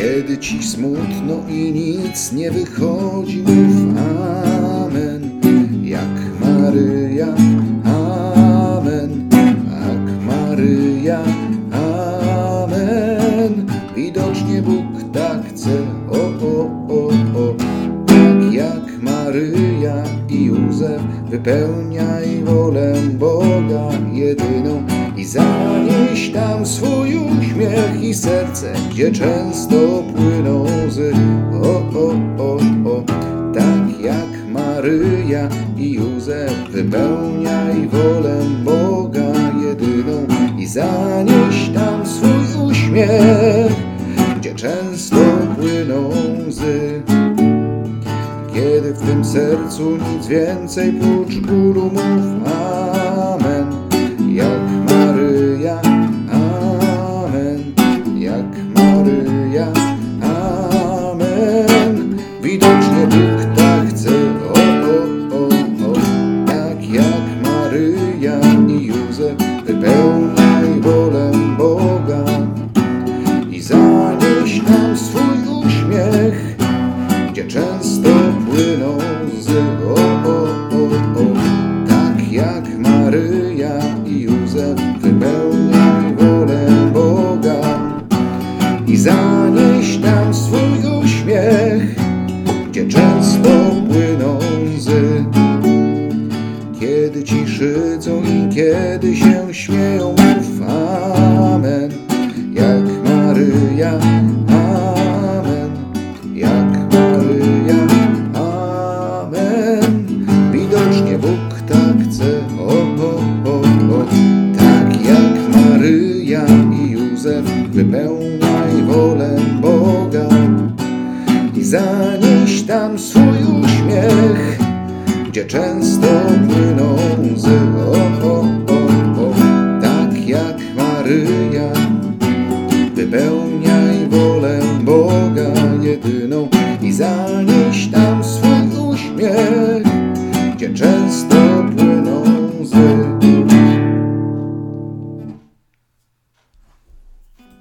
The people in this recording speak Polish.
Kiedy ci smutno i nic nie wychodzi, mów amen, jak Maryja, amen, jak Maryja, amen. Widocznie Bóg tak chce, o, o, o, o, tak jak Maryja i Józef, wypełniaj wolę Boga jedyną i zanieś tam swój uśmiech i serce, gdzie często płyną łzy. O, o, o, o, tak jak Maryja i Józef, wypełniaj wolę Boga jedyną i zanieś tam swój uśmiech, gdzie często płyną łzy. Kiedy w tym sercu nic więcej prócz bólu mów Amen, jak Maryja, Amen. Widocznie Bóg tak chce, o, o, o, o, tak jak Maryja i Józef, wypełniaj wolę Boga i zanieś nam swój uśmiech gdzie często płyną łzy. O, o, o, o, tak jak Maryja swój uśmiech, gdzie często płyną łzy. Kiedy ci szydzą i kiedy się śmieją, zanieś tam swój uśmiech, gdzie często płyną łzy. O, o, o, o, tak jak Maryja, wypełniaj wolę Boga jedyną i zanieś tam swój uśmiech, gdzie często